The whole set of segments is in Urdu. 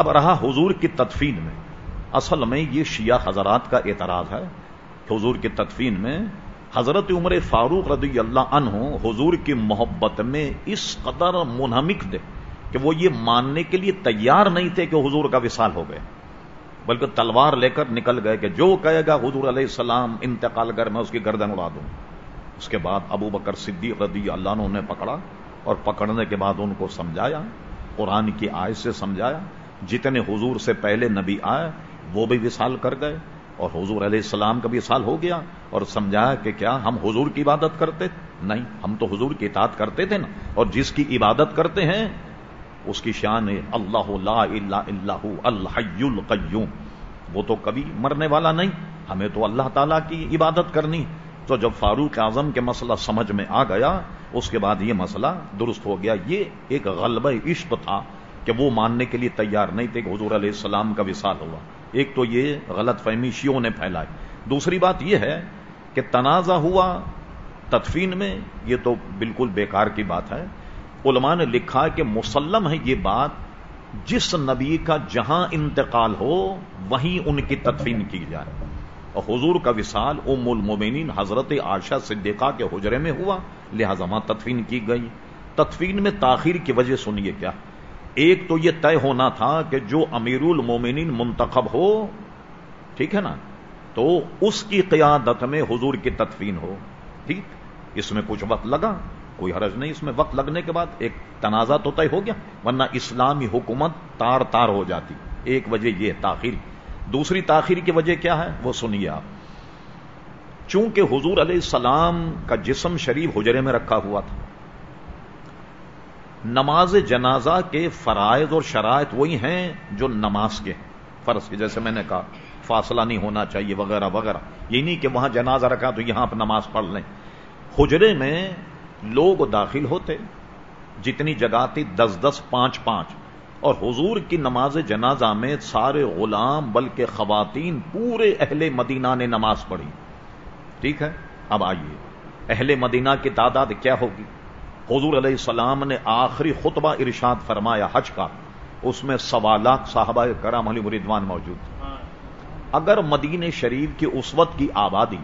اب رہا حضور کی تدفین میں۔ اصل میں یہ شیعہ حضرات کا اعتراض ہے حضور کی تدفین میں حضرت عمر فاروق رضی اللہ عنہ حضور کی محبت میں اس قدر منہمک تھے کہ وہ یہ ماننے کے لیے تیار نہیں تھے کہ حضور کا وصال ہو گئے۔ بلکہ تلوار لے کر نکل گئے کہ جو کہے گا حضور علیہ السلام انتقال کر میں اس کی گردن اڑا دوں۔ اس کے بعد ابو بکر صدیق رضی اللہ عنہ نے پکڑا اور پکڑنے کے بعد ان کو سمجھایا، قرآن کی آیت سے سمجھایا جتنے حضور سے پہلے نبی آئے، وہ بھی وصال کر گئے۔ اور حضور علیہ السلام کا بھی وصال ہو گیا۔ اور سمجھایا کہ کیا ہم حضور کی عبادت کرتے؟ نہیں، ہم تو حضور کی اطاعت کرتے تھے نا۔ اور جس کی عبادت کرتے ہیں، اس کی شان ہے، اللہ لا الہ الا هو الحی القیوم۔ وہ تو کبھی مرنے والا نہیں، ہمیں تو اللہ تعالیٰ کی عبادت کرنی۔ تو جب فاروق اعظم کے مسئلہ سمجھ میں آ گیا، اس کے بعد یہ مسئلہ درست ہو گیا۔ یہ ایک غلبہ عشق تھا۔ کہ وہ ماننے کے لیے تیار نہیں تھے کہ حضور علیہ السلام کا وصال ہوا۔ ایک تو یہ غلط فہمی شیوں نے پھیلائی۔ دوسری بات یہ ہے کہ تنازع ہوا تدفین میں، یہ تو بالکل بیکار کی بات ہے۔ علماء نے لکھا کہ مسلم ہے یہ بات، جس نبی کا جہاں انتقال ہو، وہیں ان کی تدفین کی جائے۔ اور حضور کا وصال ام المومنین حضرت عائشہ صدیقہ کے حجرے میں ہوا، لہذا وہاں تدفین کی گئی۔ تدفین میں تاخیر کی وجہ سنیے کیا۔ ایک تو یہ طے ہونا تھا کہ جو امیر المومنین منتخب ہو، ٹھیک ہے نا؟ تو اس کی قیادت میں حضور کی تدفین ہو، ٹھیک؟ اس میں کچھ وقت لگا، کوئی حرج نہیں، اس میں وقت لگنے کے بعد ایک تنازع تو طے ہو گیا، ورنہ اسلامی حکومت تار تار ہو جاتی۔ ایک وجہ یہ تاخیر۔ دوسری تاخیر کی وجہ کیا ہے؟ وہ سنیے آپ۔ چونکہ حضور علیہ السلام کا جسم شریف حجرے میں رکھا ہوا تھا نماز جنازہ کے فرائض اور شرائط وہی ہیں جو نماز کے فرض کے، جیسے میں نے کہا، فاصلہ نہیں ہونا چاہیے، وغیرہ وغیرہ۔ یہ نہیں کہ وہاں جنازہ رکھا تو یہاں آپ نماز پڑھ لیں۔ حجرے میں لوگ داخل ہوتے، جتنی جگہ تھی دس دس، پانچ پانچ۔ اور حضور کی نماز جنازہ میں سارے غلام بلکہ خواتین پورے اہل مدینہ نے نماز پڑھی۔ ٹھیک ہے؟ اب آئیے۔ اہل مدینہ کی تعداد کیا ہوگی؟ حضور علیہ السلام نے آخری خطبہ ارشاد فرمایا حج کا، اس میں سوا لاکھ صاحبہ کرام علی مریدوان موجود تھے۔ اگر مدینہ شریف کی اس وقت کی آبادی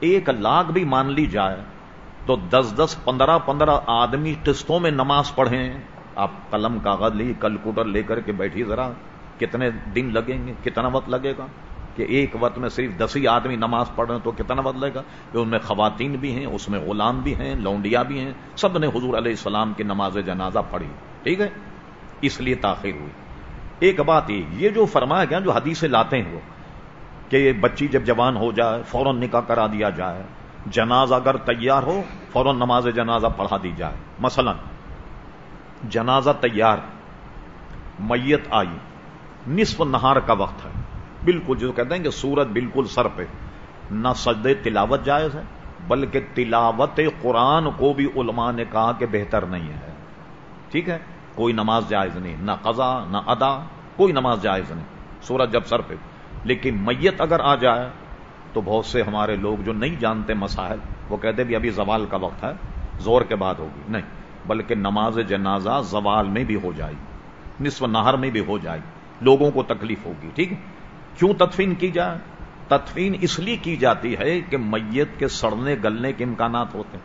ایک لاکھ بھی مان لی جائے، تو دس دس پندرہ پندرہ آدمی قسطوں میں نماز پڑھیں۔ آپ قلم کاغذ لی کیلکوٹر لے کر کے بیٹھی ذرا، کتنے دن لگیں گے، کتنا وقت لگے گا؟ کہ ایک وقت میں صرف دس ہی آدمی نماز پڑھ رہے ہیں تو کتنا وقت گا؟ کہ ان میں خواتین بھی ہیں، اس میں غلام بھی ہیں، لونڈیا بھی ہیں، سب نے حضور علیہ السلام کی نماز جنازہ پڑھی۔ ٹھیک ہے؟ اس لیے تاخیر ہوئی۔ ایک بات یہ یہ جو فرمایا گیا، جو حدیث لاتے ہیں وہ، کہ بچی جب جوان ہو جائے، فوراً نکاح کرا دیا جائے۔ جنازہ اگر تیار ہو، فوراً نماز جنازہ پڑھا دی جائے۔ مثلا، جنازہ تیار، میت آئی، نصف نہار کا وقت ہے۔ بالکل جو کہتے ہیں کہ سورج بالکل سر پہ۔ نہ سجد تلاوت جائز ہے، بلکہ تلاوت قرآن کو بھی علماء نے کہا کہ بہتر نہیں ہے۔ ٹھیک ہے؟ کوئی نماز جائز نہیں، نہ قضا، نہ ادا، کوئی نماز جائز نہیں سورج جب سر پہ۔ لیکن میت اگر آ جائے تو بہت سے ہمارے لوگ جو نہیں جانتے مسائل، وہ کہتے بھی ابھی زوال کا وقت ہے، زور کے بعد ہوگی۔ نہیں، بلکہ نماز جنازہ زوال میں بھی ہو جائے، نصف نہر میں بھی ہو جائے، لوگوں کو تکلیف ہوگی۔ ٹھیک ہے؟ کیوں تدفین کی جائے؟ تدفین اس لیے کی جاتی ہے کہ میت کے سڑنے گلنے کے امکانات ہوتے ہیں۔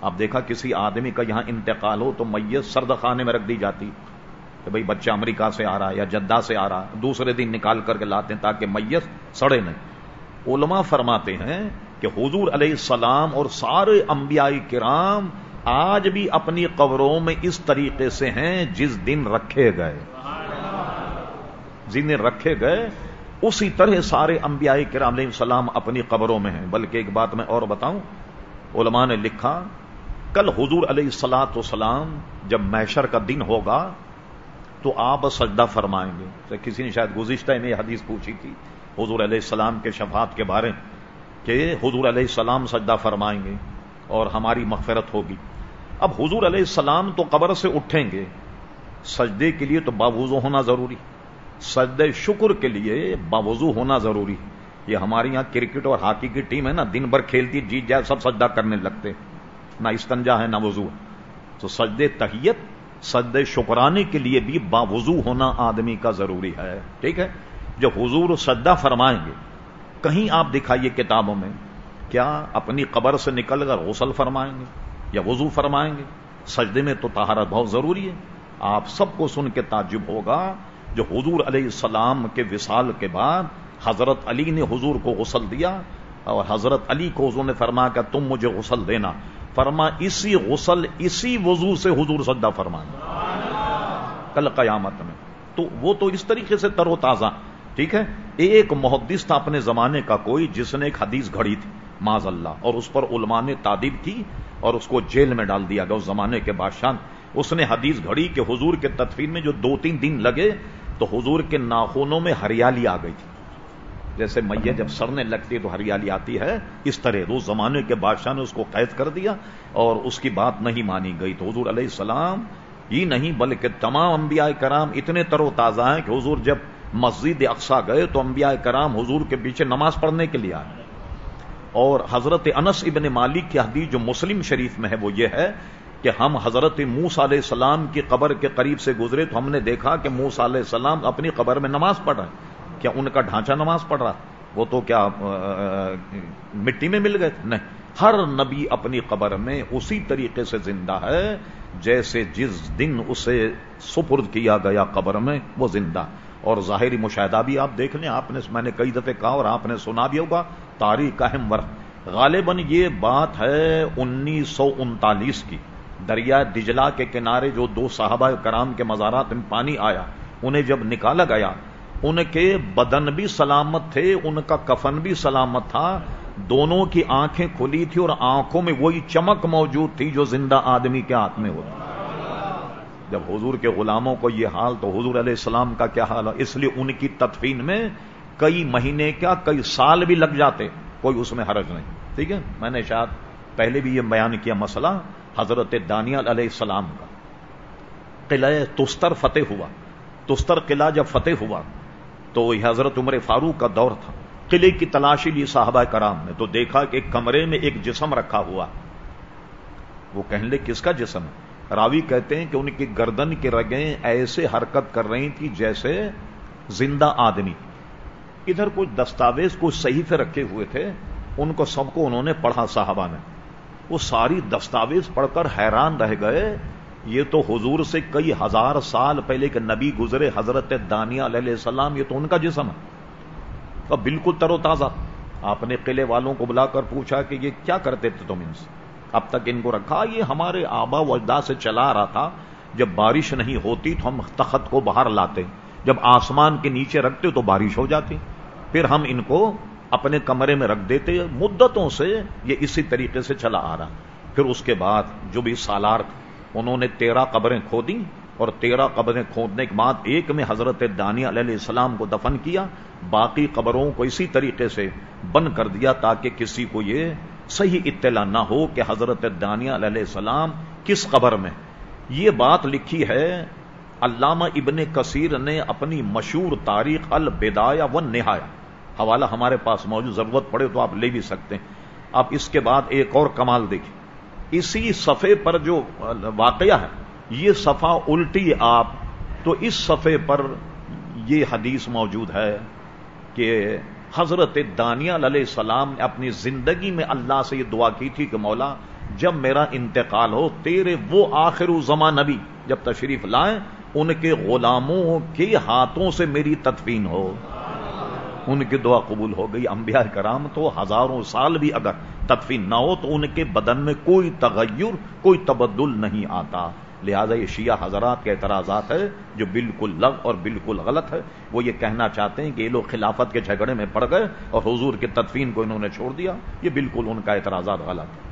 آپ دیکھا کسی آدمی کا یہاں انتقال ہو تو میت سرد خانے میں رکھ دی جاتی کہ بھائی بچہ امریکہ سے آ رہا ہے یا جدہ سے آ رہا ہے، دوسرے دن نکال کر کے لاتے ہیں تاکہ میت سڑے نہیں۔ علماء فرماتے ہیں کہ حضور علیہ السلام اور سارے انبیاء کرام آج بھی اپنی قبروں میں اس طریقے سے ہیں جس دن رکھے گئے۔ جن دن رکھے گئے اسی طرح سارے انبیاء کرام علیہ السلام اپنی قبروں میں ہیں۔ بلکہ ایک بات میں اور بتاؤں، علماء نے لکھا، کل حضور علیہ السلاۃ وسلام جب میشر کا دن ہوگا تو آپ سجدہ فرمائیں گے۔ تو کسی نے شاید گزشتہ میں حدیث پوچھی تھی حضور علیہ السلام کے شفاعت کے بارے کہ حضور علیہ السلام سجدہ فرمائیں گے اور ہماری مغفرت ہوگی۔ اب حضور علیہ السلام تو قبر سے اٹھیں گے، سجدے کے لیے تو باوضو ہونا ضروری۔ سجدے شکر کے لیے باوضو ہونا ضروری یہ ہماری یہاں کرکٹ اور ہاکی کی ٹیم ہے نا، دن بھر کھیلتی، جیت جائے سب سجدہ کرنے لگتے۔ نہ استنجا ہے، نہ وضو تو سجدے تحیت سد شکرانے کے لیے بھی باوضو ہونا آدمی کا ضروری ہے۔ ٹھیک ہے؟ جب حضور سدا فرمائیں گے، کہیں آپ دکھائیے کتابوں میں، کیا اپنی قبر سے نکل کر غسل فرمائیں گے یا وضو فرمائیں گے؟ سجدے میں تو تہارت بہت ضروری ہے۔ آپ سب کو سن کے تعجب ہوگا۔ جو حضور علیہ السلام کے وصال کے بعد حضرت علی نے حضور کو غسل دیا اور حضرت علی کو حضور نے فرما کہ تم مجھے غسل دینا۔ فرما، اسی غسل اسی وضو سے حضور سدا فرما کل قیامت میں۔ تو وہ تو اس طریقے سے تر و تازہ، ٹھیک ہے؟ ایک محدث تھا اپنے زمانے کا کوئی جس نے ایک حدیث گھڑی تھی معذ اللہ، اور اس پر علماء نے تعدیب کی اور اس کو جیل میں ڈال دیا گیا، اس زمانے کے بادشاہ۔ اس نے حدیث گھڑی کہ حضور کے تدفین میں جو دو تین دن لگے تو حضور کے ناخونوں میں ہریالی آ گئی تھی۔ جیسے میے جب سڑنے لگتی ہے تو ہریالی آتی ہے۔ اس طرح اس زمانے کے بادشاہ نے اس کو قید کر دیا اور اس کی بات نہیں مانی گئی۔ تو حضور علیہ السلام ہی نہیں بلکہ تمام انبیاء کرام اتنے تر و تازہ ہیں کہ حضور جب مسجد اقسا گئے تو انبیاء کرام حضور کے پیچھے نماز پڑھنے کے لیے آئے۔ اور حضرت انس ابن مالک کی حدیث جو مسلم شریف میں ہے وہ یہ ہے کہ ہم حضرت موس علیہ السلام کی قبر کے قریب سے گزرے تو ہم نے دیکھا کہ موس علیہ السلام اپنی قبر میں نماز پڑھ رہے کیا ان کا ڈھانچہ نماز پڑھ رہا؟ وہ تو کیا مٹی میں مل گئے؟ تھے نہیں۔ ہر نبی اپنی قبر میں اسی طریقے سے زندہ ہے جیسے جس دن اسے سپرد کیا گیا قبر میں، وہ زندہ۔ اور ظاہری مشاہدہ بھی آپ دیکھ لیں، آپ نے، میں نے کئی دفعہ کہا اور آپ نے سنا بھی ہوگا، تاریخ اہم ورق غالباً یہ بات ہے انیس سو انتالیس کی۔ دریا دجلا کے کنارے جو دو صحابہ کرام کے مزارات میں پانی آیا، انہیں جب نکالا گیا، ان کے بدن بھی سلامت تھے، ان کا کفن بھی سلامت تھا، دونوں کی آنکھیں کھلی تھی اور آنکھوں میں وہی چمک موجود تھی جو زندہ آدمی کے ہاتھ میں ہوتی۔ جب حضور کے غلاموں کو یہ حال، تو حضور علیہ السلام کا کیا حال؟ ہے اس لیے ان کی تدفین میں کئی مہینے کیا، کئی سال بھی لگ جاتے، کوئی اس میں حرج نہیں۔ ٹھیک ہے؟ میں نے شاید پہلے بھی یہ بیان کیا مسئلہ حضرت دانیال علیہ السلام کا۔ قلعہ تستر فتح ہوا۔ تستر قلعہ جب فتح ہوا تو یہ حضرت عمر فاروق کا دور تھا۔ قلعے کی تلاشی لی صاحبہ کرام نے تو دیکھا کہ ایک کمرے میں ایک جسم رکھا ہوا۔ وہ کہنے لے کس کا جسم؟ راوی کہتے ہیں کہ ان کی گردن کی رگیں ایسے حرکت کر رہی تھی جیسے زندہ آدمی۔ ادھر کچھ دستاویز کچھ صحیح سے رکھے ہوئے تھے، ان کو سب کو انہوں نے پڑھا صاحبہ نے۔ وہ ساری دستاویز پڑھ کر حیران رہ گئے۔ یہ تو حضور سے کئی ہزار سال پہلے کہ نبی گزرے حضرت دانیہ علیہ السلام، یہ تو ان کا جسم ہے۔ بالکل تر و تازہ۔ آپ نے قلعے والوں کو بلا کر پوچھا کہ یہ کیا کرتے تھے تم ان سے؟ اب تک ان کو رکھا، یہ ہمارے آبا و اجدا سے چلا رہا تھا۔ جب بارش نہیں ہوتی تو ہم تخت کو باہر لاتے۔ جب آسمان کے نیچے رکھتے تو بارش ہو جاتی۔ پھر ہم ان کو اپنے کمرے میں رکھ دیتے مدتوں سے یہ اسی طریقے سے چلا آ رہا۔ پھر اس کے بعد جو بھی سالار انہوں نے تیرہ قبریں کھودی اور تیرہ قبریں کھودنے کے بعد ایک میں حضرت دانی علیہ السلام کو دفن کیا، باقی قبروں کو اسی طریقے سے بند کر دیا تاکہ کسی کو یہ صحیح اطلاع نہ ہو کہ حضرت دانیہ علیہ السلام کس قبر میں۔ یہ بات لکھی ہے، علامہ ابن کثیر نے اپنی مشہور تاریخ البدایا و نہایا حوالہ ہمارے پاس موجود ضرورت پڑے تو آپ لے بھی سکتے ہیں۔ آپ اس کے بعد ایک اور کمال دیکھیں۔ اسی صفحے پر جو واقعہ ہے، یہ صفحہ الٹی آپ، تو اس صفحے پر یہ حدیث موجود ہے کہ حضرت دانیہ علیہ السلام نے اپنی زندگی میں اللہ سے یہ دعا کی تھی کہ مولا، جب میرا انتقال ہو، تیرے وہ آخر زماں نبی، جب تشریف لائیں، ان کے غلاموں کے ہاتھوں سے میری تدفین ہو۔ ان کی دعا قبول ہو گئی۔ انبیاء کرام تو ہزاروں سال بھی اگر تدفین نہ ہو تو ان کے بدن میں کوئی تغیر، کوئی تبدل نہیں آتا۔ لہذا یہ شیعہ حضرات کے اعتراضات ہے جو بالکل لغ اور بالکل غلط ہے۔ وہ یہ کہنا چاہتے ہیں کہ یہ لوگ خلافت کے جھگڑے میں پڑ گئے اور حضور کے تدفین کو انہوں نے چھوڑ دیا۔ یہ بالکل ان کا اعتراضات غلط ہے